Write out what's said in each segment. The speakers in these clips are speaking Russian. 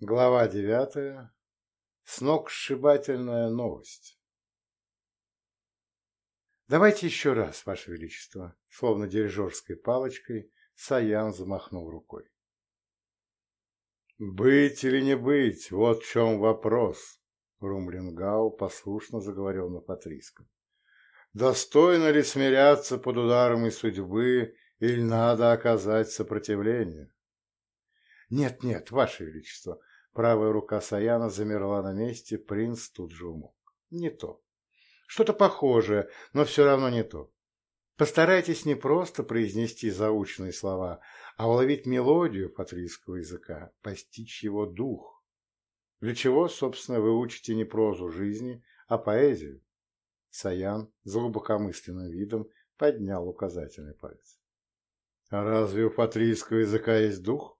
Глава девятая. Сногсшибательная новость. «Давайте еще раз, Ваше Величество», — словно дирижерской палочкой, Саян замахнул рукой. «Быть или не быть, вот в чем вопрос», — Румлингау послушно заговорил на патрийском. «Достойно ли смиряться под ударами судьбы или надо оказать сопротивление?» «Нет, нет, Ваше Величество!» Правая рука Саяна замерла на месте, принц тут же умолк. «Не то. Что-то похожее, но все равно не то. Постарайтесь не просто произнести заученные слова, а уловить мелодию патрийского языка, постичь его дух. Для чего, собственно, вы учите не прозу жизни, а поэзию?» Саян с глубокомысленным видом поднял указательный палец. «А разве у патрийского языка есть дух?»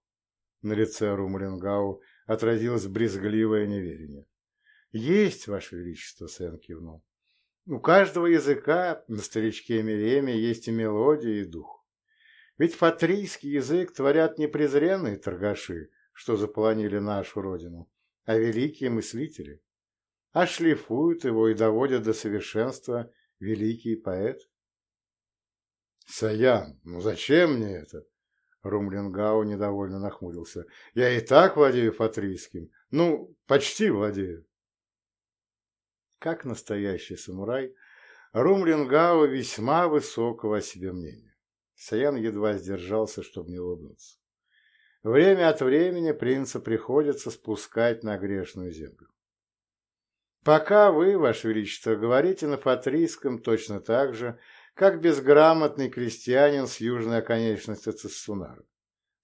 На лице Румлингау отразилось брезгливое неверие. «Есть, Ваше Величество», — Сен кивнул. «У каждого языка на старичке Миреме есть и мелодия, и дух. Ведь фатрийский язык творят не презренные торгаши, что заполонили нашу родину, а великие мыслители, а шлифуют его и доводят до совершенства великий поэт». «Саян, ну зачем мне это?» Румлингау недовольно нахмурился. «Я и так владею фатрийским. Ну, почти владею». Как настоящий самурай, Румлингау весьма высокого о себе мнения. Саян едва сдержался, чтобы не улыбнуться. Время от времени принца приходится спускать на грешную землю. Пока вы, Ваше Величество, говорите на фатрийском точно так же, как безграмотный крестьянин с южной оконечности Цессунара.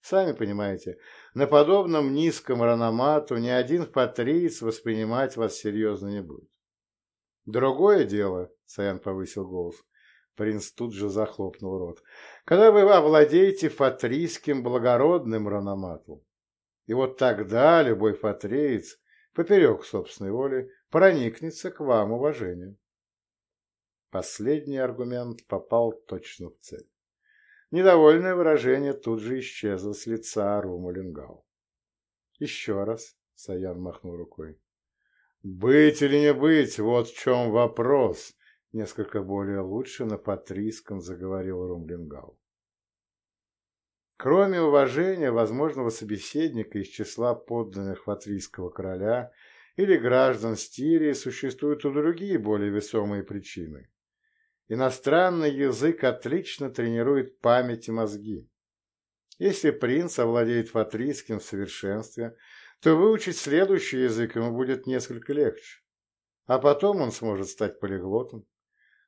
Сами понимаете, на подобном низком рономату ни один патриц воспринимать вас серьезно не будет. Другое дело, Саян повысил голос, принц тут же захлопнул рот, когда вы овладеете фатрийским благородным рономатом. И вот тогда любой фатреец, поперек собственной воли, проникнется к вам уважением. Последний аргумент попал точно в цель. Недовольное выражение тут же исчезло с лица Рума Лингау. «Еще раз», — Саян махнул рукой. «Быть или не быть, вот в чем вопрос», — несколько более лучше на патрийском заговорил Румлингау. Кроме уважения возможного собеседника из числа подданных латвийского короля или граждан Стирии существуют и другие более весомые причины, Иностранный язык отлично тренирует память и мозги. Если принц овладеет фатрийским в совершенстве, то выучить следующий язык ему будет несколько легче. А потом он сможет стать полиглотом.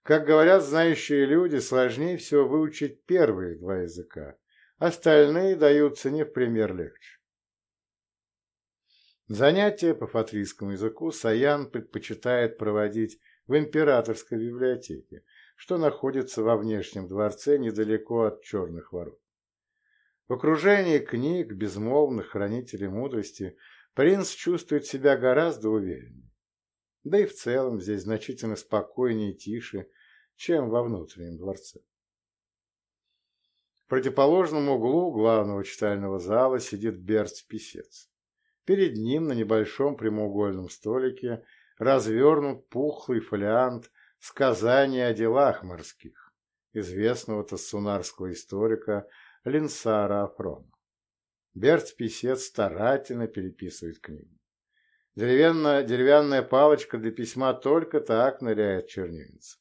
Как говорят знающие люди, сложнее всего выучить первые два языка. Остальные даются не в пример легче. Занятия по фатрийскому языку Саян предпочитает проводить в императорской библиотеке, что находится во внешнем дворце недалеко от Черных ворот. В окружении книг, безмолвных хранителей мудрости, принц чувствует себя гораздо увереннее. Да и в целом здесь значительно спокойнее и тише, чем во внутреннем дворце. В противоположном углу главного читального зала сидит Берц-писец. Перед ним на небольшом прямоугольном столике развернут пухлый фолиант Сказания о делах морских известного тассунарского историка Линсара Афрона. Берц-писец старательно переписывает книгу. Деревянная, деревянная палочка для письма только так ныряет чернильница.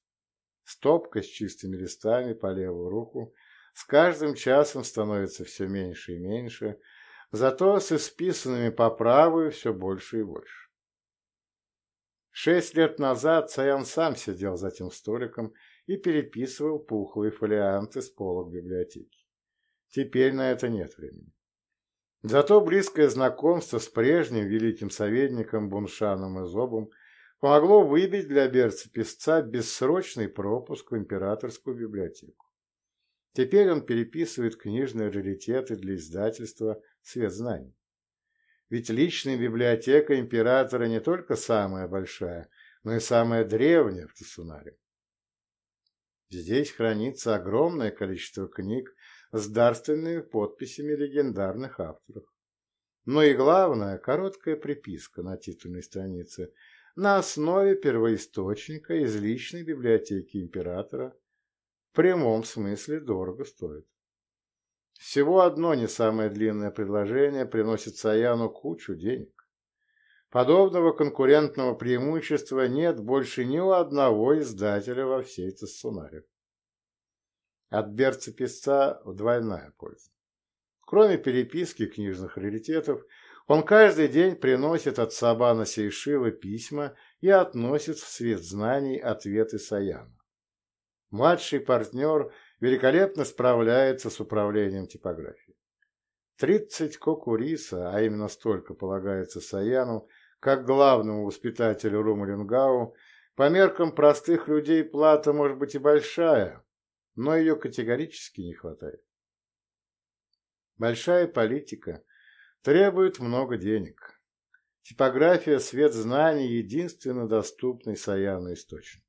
Стопка с чистыми листами по левую руку с каждым часом становится все меньше и меньше, зато с исписанными по правую все больше и больше. Шесть лет назад Саян сам сидел за этим столиком и переписывал пухлые фолианты с полок библиотеки. Теперь на это нет времени. Зато близкое знакомство с прежним великим советником Буншаном и Зобом помогло выбить для берца-песца бессрочный пропуск в императорскую библиотеку. Теперь он переписывает книжные раритеты для издательства «Свет знаний». Ведь личная библиотека императора не только самая большая, но и самая древняя в Тасунаре. Здесь хранится огромное количество книг с дарственными подписями легендарных авторов. но и главное – короткая приписка на титульной странице на основе первоисточника из личной библиотеки императора в прямом смысле дорого стоит. Всего одно не самое длинное предложение приносит Саяну кучу денег. Подобного конкурентного преимущества нет больше ни у одного издателя во всей Тассунаре. От берца-песца двойная польза. Кроме переписки книжных раритетов, он каждый день приносит от Сабана Сейшила письма и относит в свет знаний ответы Саяна. Младший партнер великолепно справляется с управлением типографией. Тридцать кокуриса, а именно столько полагается Саяну, как главному воспитателю Румалингау, по меркам простых людей плата может быть и большая, но ее категорически не хватает. Большая политика требует много денег. Типография «Свет знаний» – единственно доступный Саяну источник.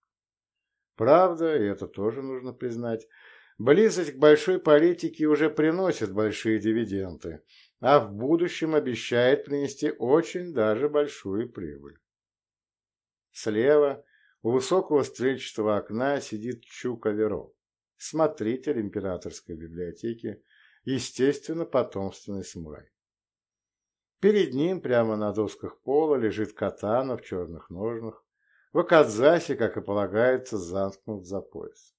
Правда, и это тоже нужно признать, близость к большой политике уже приносит большие дивиденды, а в будущем обещает принести очень даже большую прибыль. Слева у высокого стрельчатого окна сидит Чук Аверо, смотритель императорской библиотеки, естественно, потомственный самурай. Перед ним прямо на досках пола лежит катана в черных ножнах, в Акадзасе, как и полагается, замкнут за пояс.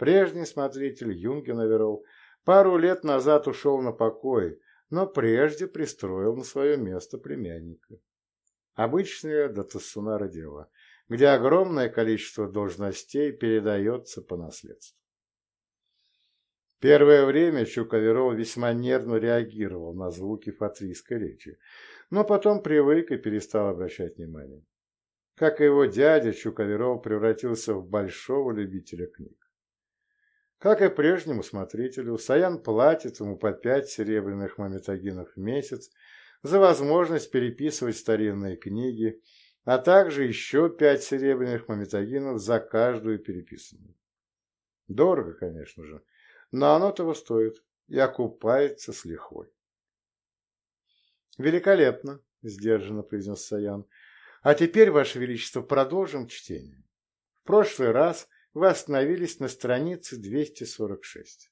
Прежний смотритель Юнген Аверол пару лет назад ушел на покой, но прежде пристроил на свое место племянника. Обычное до дело, где огромное количество должностей передается по наследству. Первое время Чуковерол весьма нервно реагировал на звуки фатрийской речи, но потом привык и перестал обращать внимание. Как и его дядя, Чуковерол превратился в большого любителя книг. Как и прежнему смотрителю, Саян платит ему по пять серебряных маметагинов в месяц за возможность переписывать старинные книги, а также еще пять серебряных маметагинов за каждую переписанную. Дорого, конечно же, но оно того стоит и окупается с лихвой. «Великолепно!» — сдержанно произнес Саян. «А теперь, Ваше Величество, продолжим чтение. В прошлый раз вы остановились на странице 246».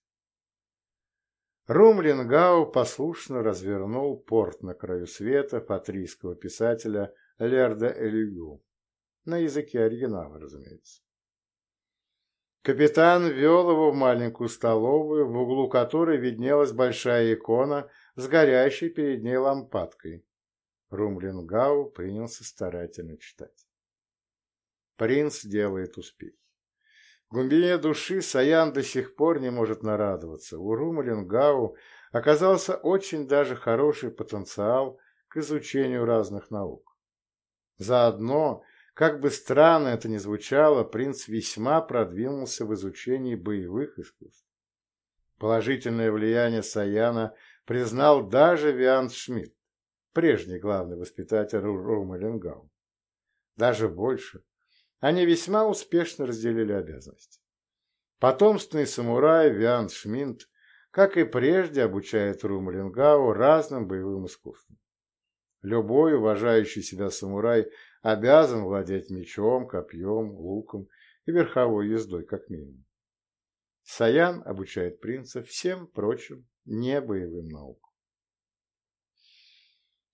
Румлингау послушно развернул порт на краю света патрийского писателя Лерда Элюгу, на языке оригинала, разумеется. Капитан вел его в маленькую столовую, в углу которой виднелась большая икона с горящей перед ней лампадкой. Румлингау принялся старательно читать. Принц делает успехи. В глубине души Саян до сих пор не может нарадоваться. У Румлингау оказался очень даже хороший потенциал к изучению разных наук. Заодно как бы странно это ни звучало, принц весьма продвинулся в изучении боевых искусств. Положительное влияние Саяна признал даже Вианс Шмидт, прежний главный воспитатель Румалингау. Даже больше. Они весьма успешно разделили обязанности. Потомственный самурай Вианс Шмидт, как и прежде, обучает Румалингау разным боевым искусствам. Любой уважающий себя самурай обязан владеть мечом, копьем, луком и верховой ездой как минимум. Саян обучает принца всем прочим небоевым наукам.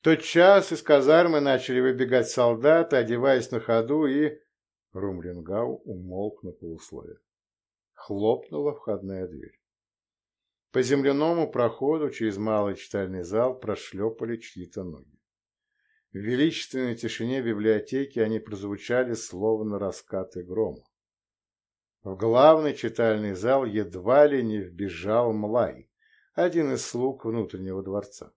тот час из казармы начали выбегать солдаты, одеваясь на ходу, и... Румлингау умолк на полусловие. Хлопнула входная дверь. По земляному проходу через малый читальный зал прошлепали чьи-то ноги. В величественной тишине библиотеки они прозвучали словно раскаты грома. В главный читальный зал едва ли не вбежал Млай, один из слуг внутреннего дворца.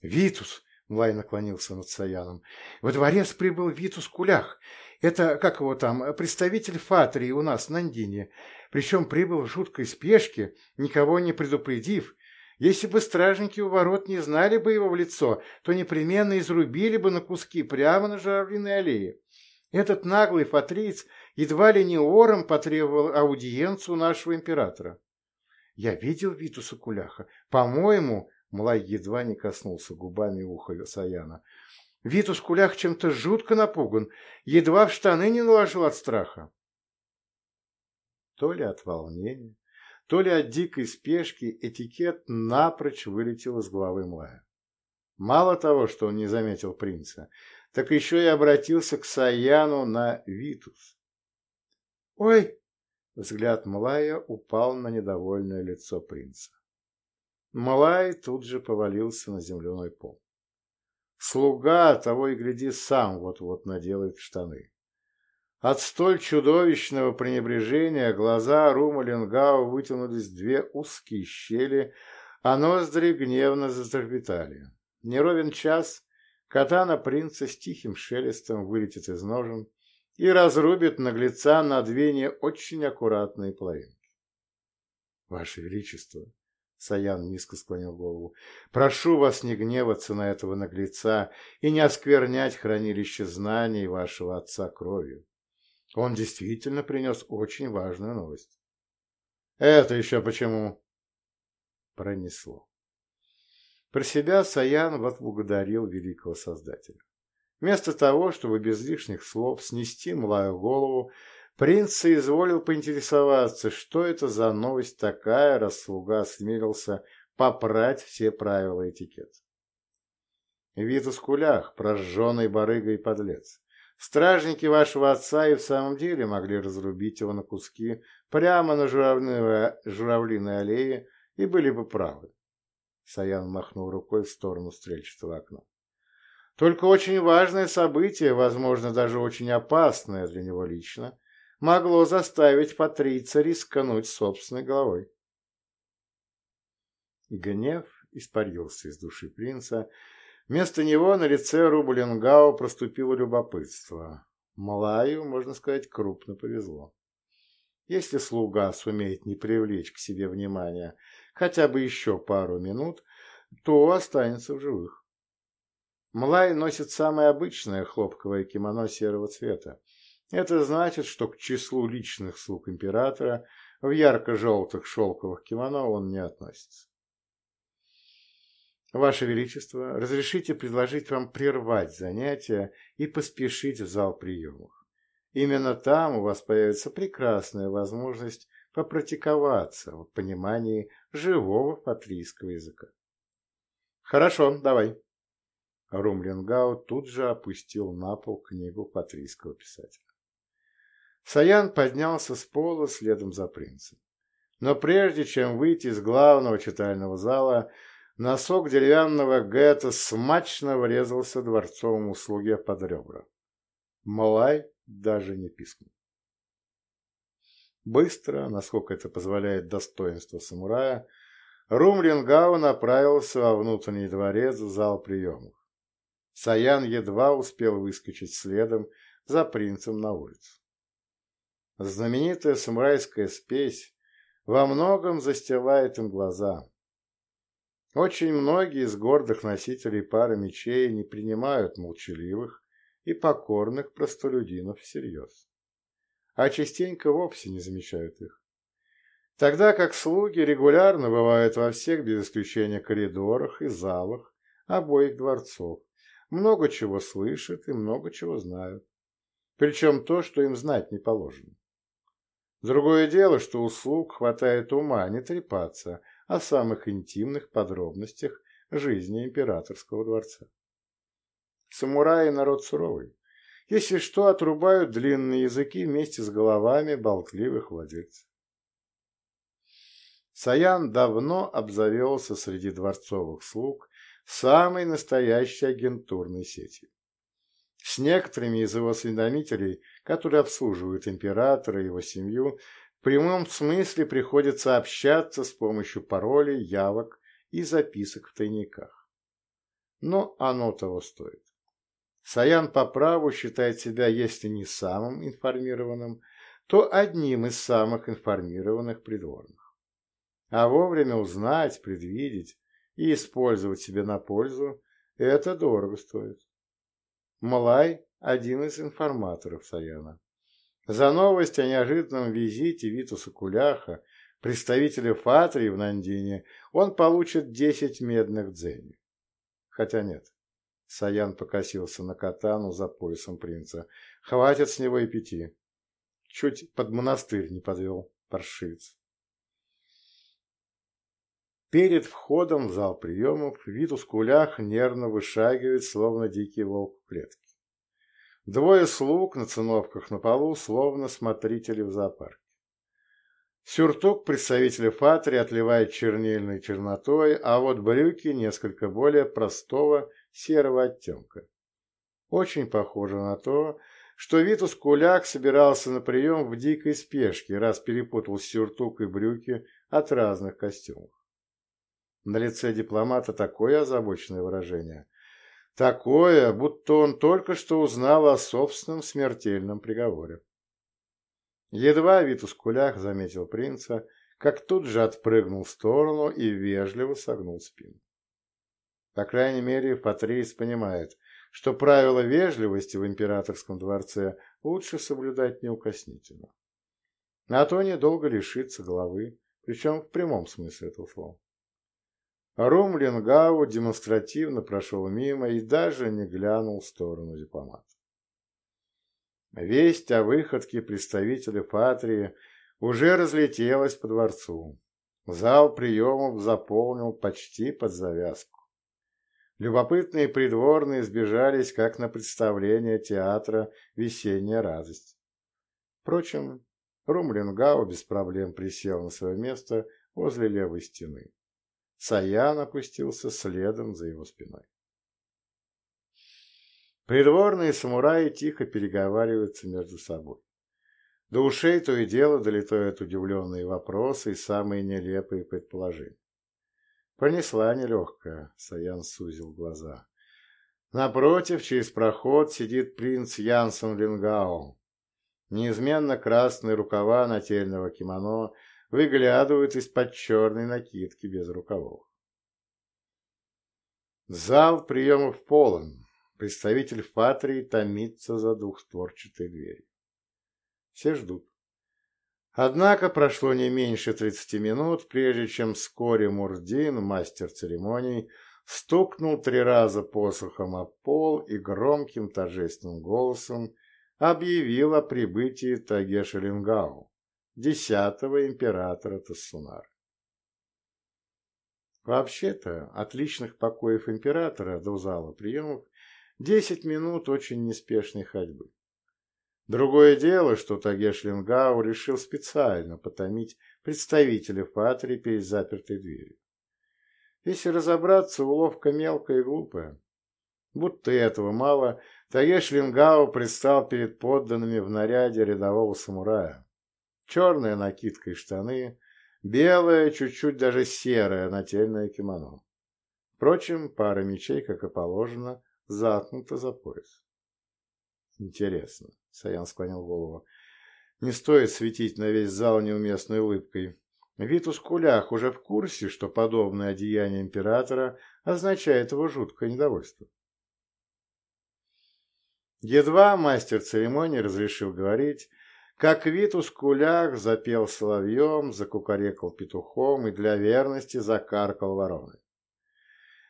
«Витус!» — Млай наклонился над Саяном. «Во дворец прибыл Витус Кулях. Это, как его там, представитель Фатрии у нас, в Нандине. Причем прибыл в жуткой спешке, никого не предупредив, если бы стражники у ворот не знали бы его в лицо, то непременно изрубили бы на куски прямо на Журавлиной аллее. Этот наглый фатриц едва ли не ором потребовал аудиенцию нашего императора. Я видел Витуса Куляха. По-моему, Млай едва не коснулся губами уха Саяна. Витус Кулях чем-то жутко напуган, едва в штаны не наложил от страха. То ли от волнения, то ли от дикой спешки этикет напрочь вылетел из головы Млая. Мало того, что он не заметил принца, так еще и обратился к Саяну на Витус. «Ой!» — взгляд Млая упал на недовольное лицо принца. Млай тут же повалился на земляной пол. Слуга, того и гляди, сам вот-вот наделает штаны. От столь чудовищного пренебрежения глаза Рума Ленгау вытянулись две узкие щели, а ноздри гневно затрепетали. Неровен час, катана принца с тихим шелестом вылетит из ножен и разрубит наглеца на две не очень аккуратные половинки. Ваше Величество, Саян низко склонил голову. «Прошу вас не гневаться на этого наглеца и не осквернять хранилище знаний вашего отца кровью. Он действительно принес очень важную новость». «Это еще почему?» Пронесло. Про себя Саян возблагодарил великого Создателя. Вместо того, чтобы без лишних слов снести млаю голову, Принц соизволил поинтересоваться, что это за новость такая, раз слуга осмелился попрать все правила этикета. Витус Кулях, прожженный барыгой подлец. Стражники вашего отца и в самом деле могли разрубить его на куски прямо на журавлиной, журавлиной аллее и были бы правы. Саян махнул рукой в сторону стрельчатого окна. Только очень важное событие, возможно, даже очень опасное для него лично, могло заставить Патрица рискнуть собственной головой. Гнев испарился из души принца. Вместо него на лице Рубленгау проступило любопытство. Малаю, можно сказать, крупно повезло. Если слуга сумеет не привлечь к себе внимания хотя бы еще пару минут, то останется в живых. Млай носит самое обычное хлопковое кимоно серого цвета, это значит, что к числу личных слуг императора в ярко-желтых шелковых кимоно он не относится. Ваше Величество, разрешите предложить вам прервать занятия и поспешить в зал приемов. Именно там у вас появится прекрасная возможность попрактиковаться в понимании живого патрийского языка. Хорошо, давай. Румлингау тут же опустил на пол книгу патрийского писателя. Саян поднялся с пола следом за принцем. Но прежде чем выйти из главного читального зала, носок деревянного гэта смачно врезался дворцовому слуге под ребра. Малай даже не пискнул. Быстро, насколько это позволяет достоинство самурая, Румлингау направился во внутренний дворец в зал приемов. Саян едва успел выскочить следом за принцем на улицу. Знаменитая самурайская спесь во многом застилает им глаза. Очень многие из гордых носителей пары мечей не принимают молчаливых и покорных простолюдинов всерьез, а частенько вовсе не замечают их. Тогда как слуги регулярно бывают во всех без исключения коридорах и залах обоих дворцов, много чего слышат и много чего знают, причем то, что им знать не положено. Другое дело, что у слуг хватает ума не трепаться о самых интимных подробностях жизни императорского дворца. Самураи – народ суровый. Если что, отрубают длинные языки вместе с головами болтливых владельцев. Саян давно обзавелся среди дворцовых слуг самой настоящей агентурной сетью. С некоторыми из его осведомителей, которые обслуживают императора и его семью, в прямом смысле приходится общаться с помощью паролей, явок и записок в тайниках. Но оно того стоит. Саян по праву считает себя, если не самым информированным, то одним из самых информированных придворных. А вовремя узнать, предвидеть и использовать себе на пользу – это дорого стоит. Малай – один из информаторов Саяна. За новость о неожиданном визите Витуса Куляха представителя Фатрии в Нандине он получит десять медных дзеней. Хотя нет. Саян покосился на катану за поясом принца. Хватит с него и пяти. Чуть под монастырь не подвел паршивец. Перед входом в зал приемов Витус Кулях нервно вышагивает, словно дикий волк в клетке. Двое слуг на циновках на полу, словно смотрители в зоопарке. Сюртук представителя Фатри отливает чернильной чернотой, а вот брюки несколько более простого серого оттенка. Очень похоже на то, что Витус Куляк собирался на прием в дикой спешке, раз перепутал сюртук и брюки от разных костюмов. На лице дипломата такое озабоченное выражение. Такое, будто он только что узнал о собственном смертельном приговоре. Едва Витус Кулях заметил принца, как тут же отпрыгнул в сторону и вежливо согнул спину. По крайней мере, Патрейс понимает, что правила вежливости в императорском дворце лучше соблюдать неукоснительно. А то недолго лишится головы, причем в прямом смысле этого слова. Рум Ленгау демонстративно прошел мимо и даже не глянул в сторону дипломата. Весть о выходке представителя Патрии уже разлетелась по дворцу. Зал приемов заполнил почти под завязку. Любопытные придворные сбежались, как на представление театра «Весенняя радость». Впрочем, Румлингау без проблем присел на свое место возле левой стены. Саян опустился следом за его спиной. Придворные самураи тихо переговариваются между собой. До ушей то и дело долетают удивленные вопросы и самые нелепые предположения. Понесла нелегкая, Саян сузил глаза. Напротив, через проход, сидит принц Янсон Лингао. Неизменно красные рукава нательного кимоно выглядывают из-под черной накидки без рукавов. Зал приемов полон. Представитель Фатрии томится за двухстворчатой дверью. Все ждут. Однако прошло не меньше тридцати минут, прежде чем вскоре Мурдин, мастер церемоний, стукнул три раза посохом о пол и громким торжественным голосом объявил о прибытии Тагеша Лингау, десятого императора Тассунара. Вообще-то, от личных покоев императора до зала приемов десять минут очень неспешной ходьбы. Другое дело, что Тагеш Ленгау решил специально потомить представителя Патрии перед запертой дверью. Если разобраться, уловка мелкая и глупая. Будто этого мало, Тагеш Ленгау предстал перед подданными в наряде рядового самурая. Черная накидка и штаны, белое, чуть-чуть даже серое нательное кимоно. Впрочем, пара мечей, как и положено, заткнута за пояс. Интересно, Саян склонил голову. Не стоит светить на весь зал неуместной улыбкой. Витус Кулях уже в курсе, что подобное одеяние императора означает его жуткое недовольство. Едва мастер церемонии разрешил говорить, как Витус Кулях запел соловьем, закукарекал петухом и для верности закаркал вороной.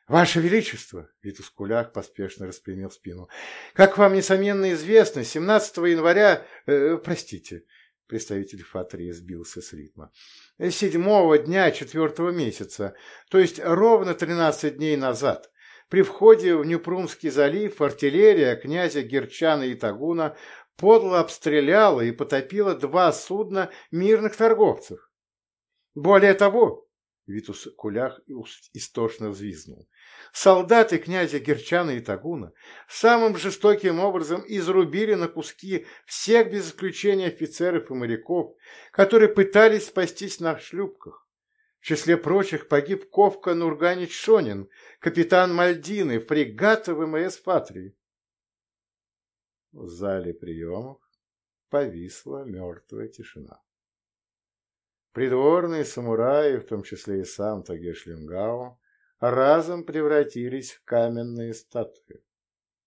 «Ваше Величество!» — Витус Кулях поспешно распрямил спину. «Как вам, несомненно, известно, 17 января... Э, простите...» — представитель Фатрии сбился с ритма. «Седьмого дня четвертого месяца, то есть ровно 13 дней назад, при входе в Нюпрумский залив артиллерия князя Герчана и Тагуна подло обстреляла и потопила два судна мирных торговцев. Более того, Витус Кулях истошно взвизнул. Солдаты князя Герчана и Тагуна самым жестоким образом изрубили на куски всех без исключения офицеров и моряков, которые пытались спастись на шлюпках. В числе прочих погиб Ковка Нурганич Шонин, капитан Мальдины, фрегата ВМС Патрии. В зале приемов повисла мертвая тишина. Придворные самураи, в том числе и сам Тагеш разом превратились в каменные статуи.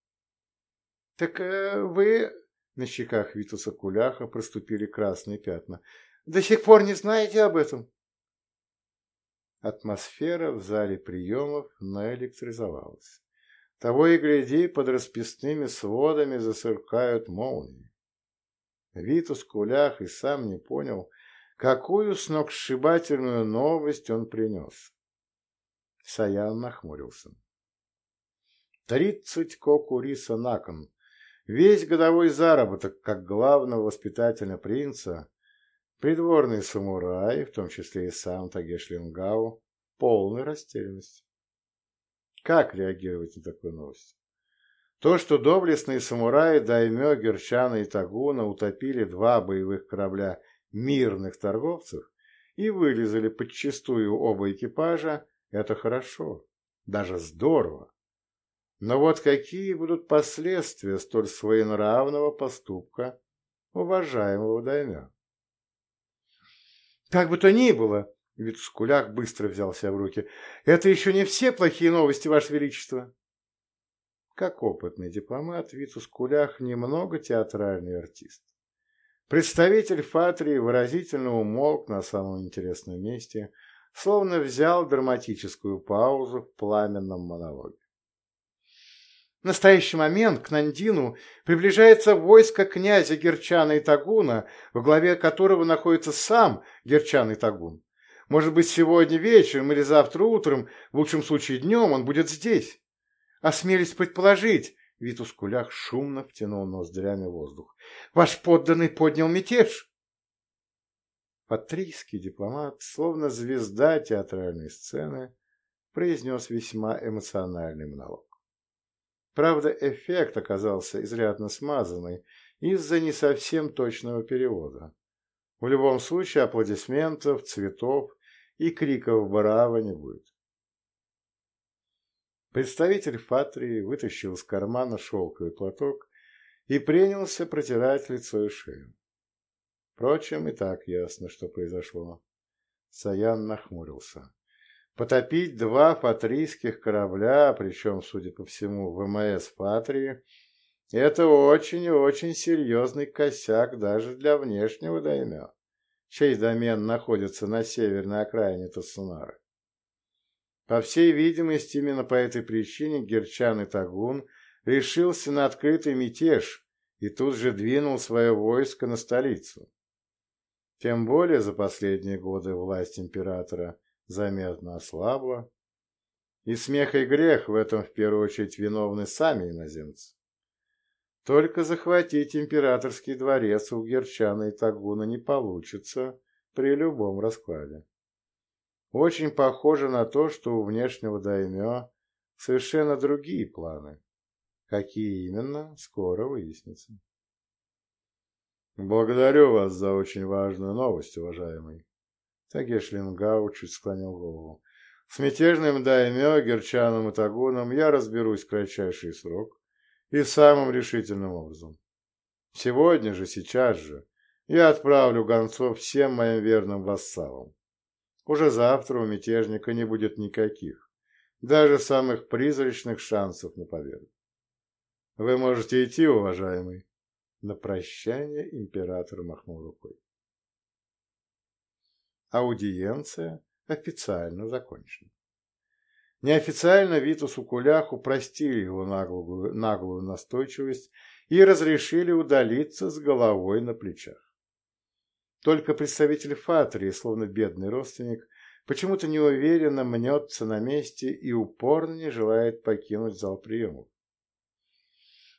— Так э, вы... — на щеках Витуса Куляха проступили красные пятна. — До сих пор не знаете об этом? Атмосфера в зале приемов наэлектризовалась. Того и гляди, под расписными сводами засыркают молнии. Витус Кулях и сам не понял, какую сногсшибательную новость он принес. Саян нахмурился. Тридцать коку риса на кон. Весь годовой заработок, как главного воспитателя принца, придворные самураи, в том числе и сам Тагешлингау, полной растерянности. Как реагировать на такую новость? То, что доблестные самураи Даймё, Герчана и Тагуна утопили два боевых корабля мирных торговцев и вылезали подчистую оба экипажа, это хорошо, даже здорово. Но вот какие будут последствия столь своенравного поступка уважаемого Даймё? Как бы то ни было, Вицкулях быстро взялся в руки. «Это еще не все плохие новости, Ваше Величество!» Как опытный дипломат, Вицускулях немного театральный артист. Представитель Фатрии выразительно умолк на самом интересном месте, словно взял драматическую паузу в пламенном монологе. В настоящий момент к Нандину приближается войско князя Герчана и Тагуна, в главе которого находится сам Герчан и Тагун. Может быть, сегодня вечером или завтра утром, в лучшем случае днем, он будет здесь. Осмелись предположить, Витус Кулях шумно втянул ноздрями воздух. Ваш подданный поднял мятеж. Патрийский дипломат, словно звезда театральной сцены, произнес весьма эмоциональный монолог. Правда, эффект оказался изрядно смазанный из-за не совсем точного перевода. В любом случае аплодисментов, цветов и криков «Браво!» не будет. Представитель Фатрии вытащил из кармана шелковый платок и принялся протирать лицо и шею. Впрочем, и так ясно, что произошло. Саян нахмурился. Потопить два фатрийских корабля, причем, судя по всему, ВМС Фатрии, это очень и очень серьезный косяк даже для внешнего даймё чей домен находится на северной окраине Тасунары. По всей видимости, именно по этой причине Герчан и Тагун решился на открытый мятеж и тут же двинул свое войско на столицу. Тем более за последние годы власть императора заметно ослабла, и смех и грех в этом в первую очередь виновны сами иноземцы. Только захватить императорский дворец у Герчана и Тагуна не получится при любом раскладе. Очень похоже на то, что у внешнего даймё совершенно другие планы. Какие именно, скоро выяснится. Благодарю вас за очень важную новость, уважаемый. Тагеш Лингау чуть склонил голову. С мятежным даймё, Герчаном и Тагуном я разберусь в кратчайший срок и самым решительным образом. Сегодня же, сейчас же, я отправлю гонцов всем моим верным вассалам. Уже завтра у мятежника не будет никаких, даже самых призрачных шансов на победу. Вы можете идти, уважаемый. На прощание император махнул рукой. Аудиенция официально закончена. Неофициально Витусу Куляху простили его наглую, наглую настойчивость и разрешили удалиться с головой на плечах. Только представитель Фатрии, словно бедный родственник, почему-то неуверенно мнется на месте и упорно не желает покинуть зал приемов.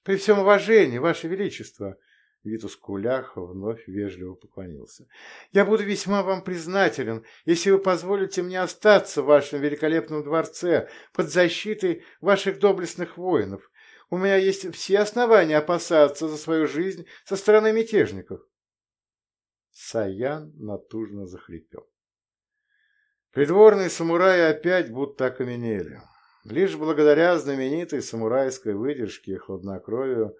«При всем уважении, Ваше Величество!» Витус Кулях вновь вежливо поклонился. «Я буду весьма вам признателен, если вы позволите мне остаться в вашем великолепном дворце под защитой ваших доблестных воинов. У меня есть все основания опасаться за свою жизнь со стороны мятежников». Саян натужно захрипел. Придворные самураи опять будто окаменели. Лишь благодаря знаменитой самурайской выдержке и хладнокровию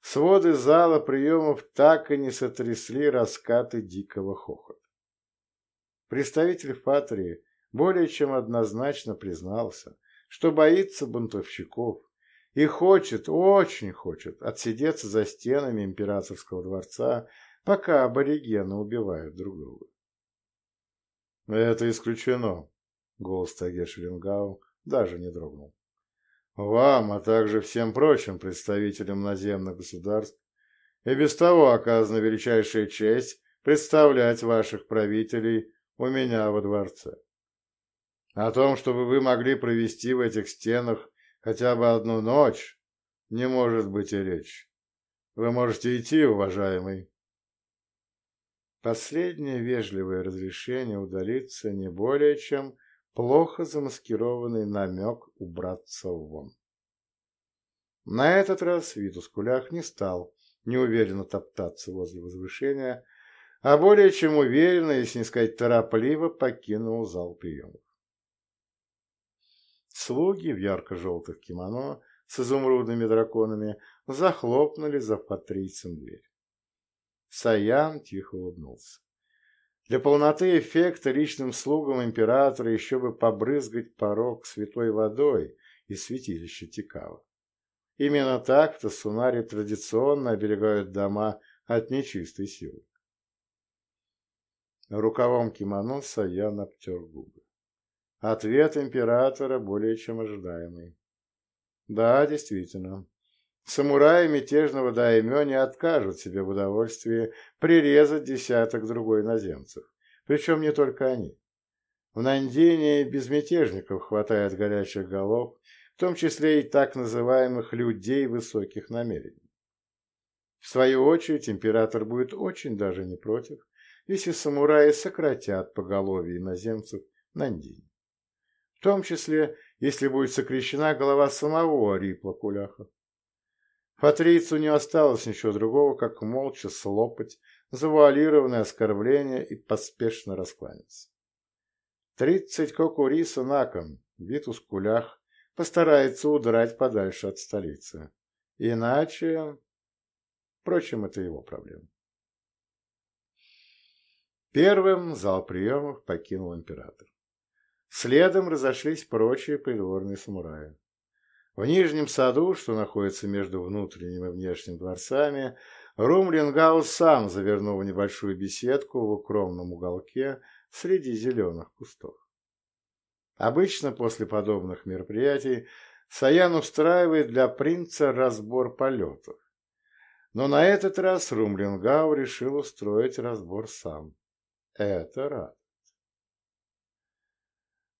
Своды зала приемов так и не сотрясли раскаты дикого хохота. Представитель Фатрии более чем однозначно признался, что боится бунтовщиков и хочет, очень хочет, отсидеться за стенами императорского дворца, пока аборигены убивают друг друга. Это исключено, Голос Тагеш Ленгау даже не дрогнул. Вам, а также всем прочим представителям наземных государств, и без того оказана величайшая честь представлять ваших правителей у меня во дворце. О том, чтобы вы могли провести в этих стенах хотя бы одну ночь, не может быть и речи. Вы можете идти, уважаемый. Последнее вежливое разрешение удалиться не более чем плохо замаскированный намек убраться вон. На этот раз Витус Кулях не стал неуверенно топтаться возле возвышения, а более чем уверенно, если не сказать торопливо, покинул зал приемов. Слуги в ярко-желтых кимоно с изумрудными драконами захлопнули за патрийцем дверь. Саян тихо улыбнулся. Для полноты эффекта личным слугам императора еще бы побрызгать порог святой водой из святилища Тикава. Именно так-то сунари традиционно оберегают дома от нечистой силы. Рукавом кимоно Саян обтер губы. Ответ императора более чем ожидаемый. Да, действительно. Самураи мятежного даймё не откажут себе в удовольствии прирезать десяток другой иноземцев. Причем не только они. В Нандине безмятежников хватает горячих голов, в том числе и так называемых людей высоких намерений. В свою очередь император будет очень даже не против, если самураи сократят поголовье иноземцев Нандине. В том числе, если будет сокращена голова самого Рипла Куляха. Патрицу не осталось ничего другого, как молча слопать завуалированное оскорбление и поспешно раскланяться. Тридцать кокуриса на кон, Витус Кулях постарается удрать подальше от столицы. Иначе... Впрочем, это его проблема. Первым зал приемов покинул император. Следом разошлись прочие придворные самураи. В нижнем саду, что находится между внутренним и внешним дворцами, Румлингау сам завернул в небольшую беседку в укромном уголке среди зеленых кустов. Обычно после подобных мероприятий Саян устраивает для принца разбор полетов. Но на этот раз Румлингау решил устроить разбор сам. Это рад.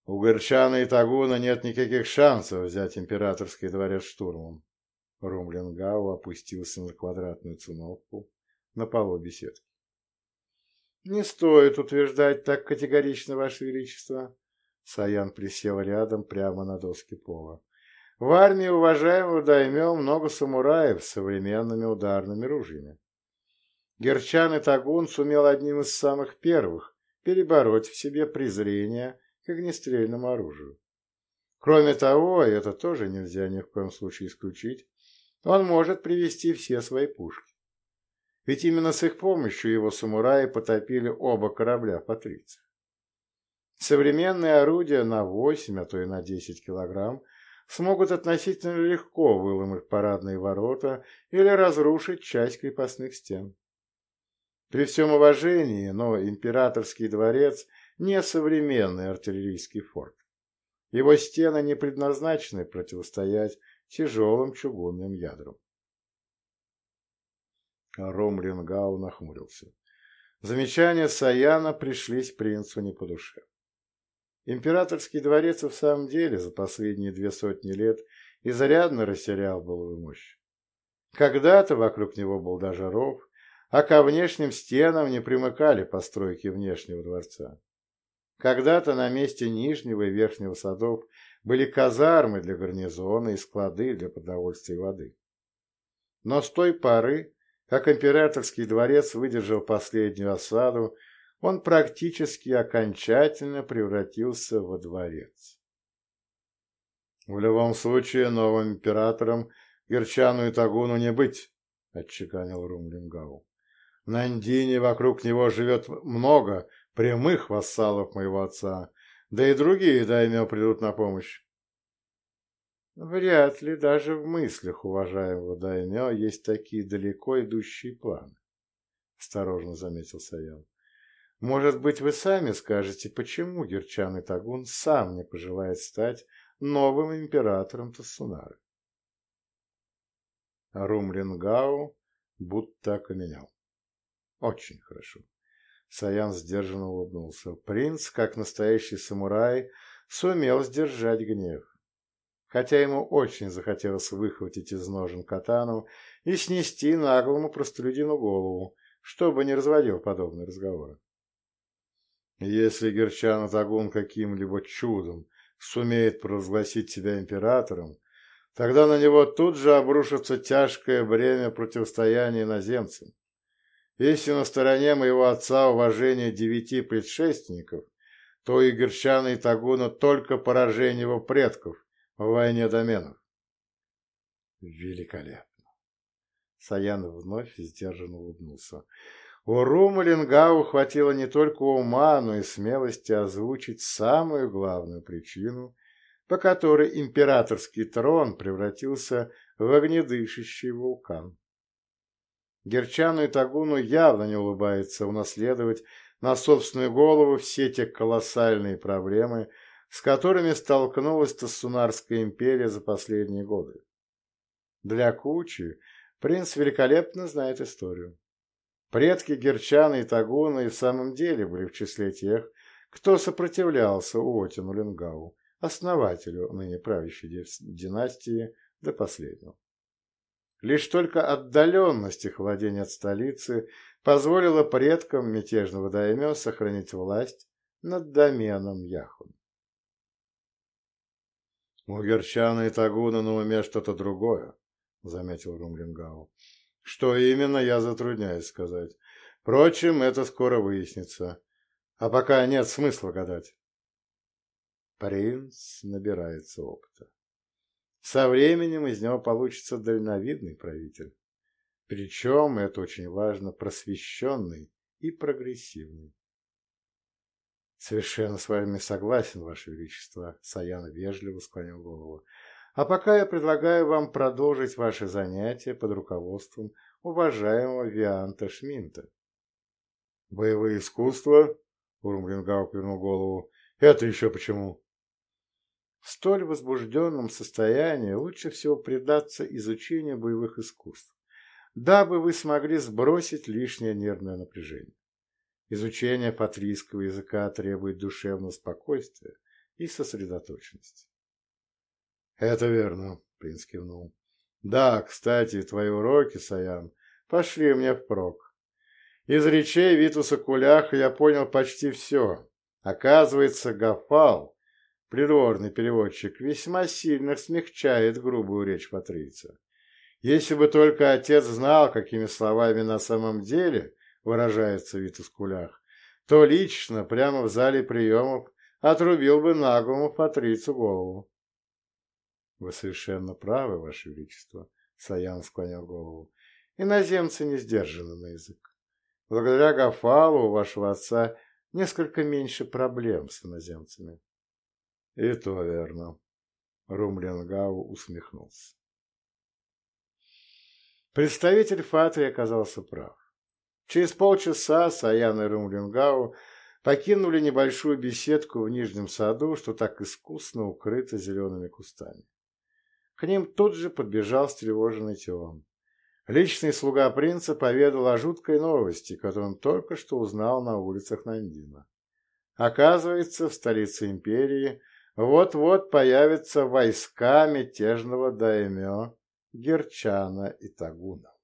У Гырчана и Тагуна нет никаких шансов взять императорский дворец штурмом. Румлингау опустился на квадратную циновку на полу беседки. «Не стоит утверждать так категорично, Ваше Величество!» Саян присел рядом прямо на доске пола. «В армии уважаемого даймё много самураев с современными ударными ружьями. Герчан и Тагун сумел одним из самых первых перебороть в себе презрение к огнестрельному оружию. Кроме того, это тоже нельзя ни в коем случае исключить, он может привести все свои пушки. Ведь именно с их помощью его самураи потопили оба корабля Патриция. Современные орудия на 8, а то и на 10 килограмм смогут относительно легко выломать парадные ворота или разрушить часть крепостных стен. При всем уважении, но императорский дворец не современный артиллерийский форт. Его стены не предназначены противостоять тяжелым чугунным ядрам. Ромлингау нахмурился. Замечания Саяна пришлись принцу не по душе. Императорский дворец в самом деле за последние две сотни лет изрядно растерял былую мощь. Когда-то вокруг него был даже ров, а ко внешним стенам не примыкали постройки внешнего дворца. Когда-то на месте Нижнего и Верхнего садов были казармы для гарнизона и склады для продовольствия и воды. Но с той поры, как императорский дворец выдержал последнюю осаду, он практически окончательно превратился во дворец. В любом случае новым императором Герчану и Тагуну не быть, отчеканил Румлингау. В Нандине вокруг него живет много прямых вассалов моего отца, да и другие даймё придут на помощь. Вряд ли даже в мыслях уважаемого даймё есть такие далеко идущие планы, осторожно заметил Саян. Может быть, вы сами скажете, почему Герчан Тагун сам не пожелает стать новым императором Тассунары? Румлингау будто окаменел. Очень хорошо. Саян сдержанно улыбнулся. Принц, как настоящий самурай, сумел сдержать гнев. Хотя ему очень захотелось выхватить из ножен катану и снести наглому простолюдину голову, чтобы не разводил подобные разговоры. Если Герчан Тагун каким-либо чудом сумеет провозгласить себя императором, тогда на него тут же обрушится тяжкое бремя противостояния иноземцам. Если на стороне моего отца уважение девяти предшественников, то и Герчана и Тагуна только поражение его предков в войне доменов. Великолепно! Саян вновь сдержанно улыбнулся. У Румалингау хватило не только ума, но и смелости озвучить самую главную причину, по которой императорский трон превратился в огнедышащий вулкан. Герчану и Тагуну явно не улыбается унаследовать на собственную голову все те колоссальные проблемы, с которыми столкнулась Тассунарская империя за последние годы. Для Кучи принц великолепно знает историю. Предки Герчана и Тагуна и в самом деле были в числе тех, кто сопротивлялся Уотину Ленгау, основателю ныне правящей династии до последнего. Лишь только отдаленность их владения от столицы позволила предкам мятежного даймё сохранить власть над доменом Яхун. «У Герчана и Тагуна на уме что-то другое», — заметил Румлингау. «Что именно, я затрудняюсь сказать. Впрочем, это скоро выяснится. А пока нет смысла гадать». Принц набирается опыта. Со временем из него получится дальновидный правитель. Причем, это очень важно, просвещенный и прогрессивный. Совершенно с вами согласен, Ваше Величество, Саян вежливо склонил голову. А пока я предлагаю вам продолжить ваши занятия под руководством уважаемого Вианта Шминта. Боевые искусства? Урмлингау повернул голову. Это еще почему? В столь возбужденном состоянии лучше всего предаться изучению боевых искусств, дабы вы смогли сбросить лишнее нервное напряжение. Изучение патрийского языка требует душевного спокойствия и сосредоточенности. «Это верно», — принц кивнул. «Да, кстати, твои уроки, Саян, пошли мне впрок. Из речей Витуса Куляха я понял почти все. Оказывается, Гафал придворный переводчик, весьма сильно смягчает грубую речь патрица. Если бы только отец знал, какими словами на самом деле выражается Витус Кулях, то лично, прямо в зале приемов, отрубил бы наглому патрицу голову. — Вы совершенно правы, Ваше Величество, — Саян склонил голову. — Иноземцы не сдержаны на язык. Благодаря Гафалу у вашего отца несколько меньше проблем с иноземцами. И то верно. Румленгау усмехнулся. Представитель Фатри оказался прав. Через полчаса Саян и Румленгау покинули небольшую беседку в Нижнем саду, что так искусно укрыто зелеными кустами. К ним тут же подбежал встревоженный Теон. Личный слуга принца поведал о жуткой новости, которую он только что узнал на улицах Нандина. Оказывается, в столице империи – вот-вот появятся войска мятежного даймё Герчана и Тагуна.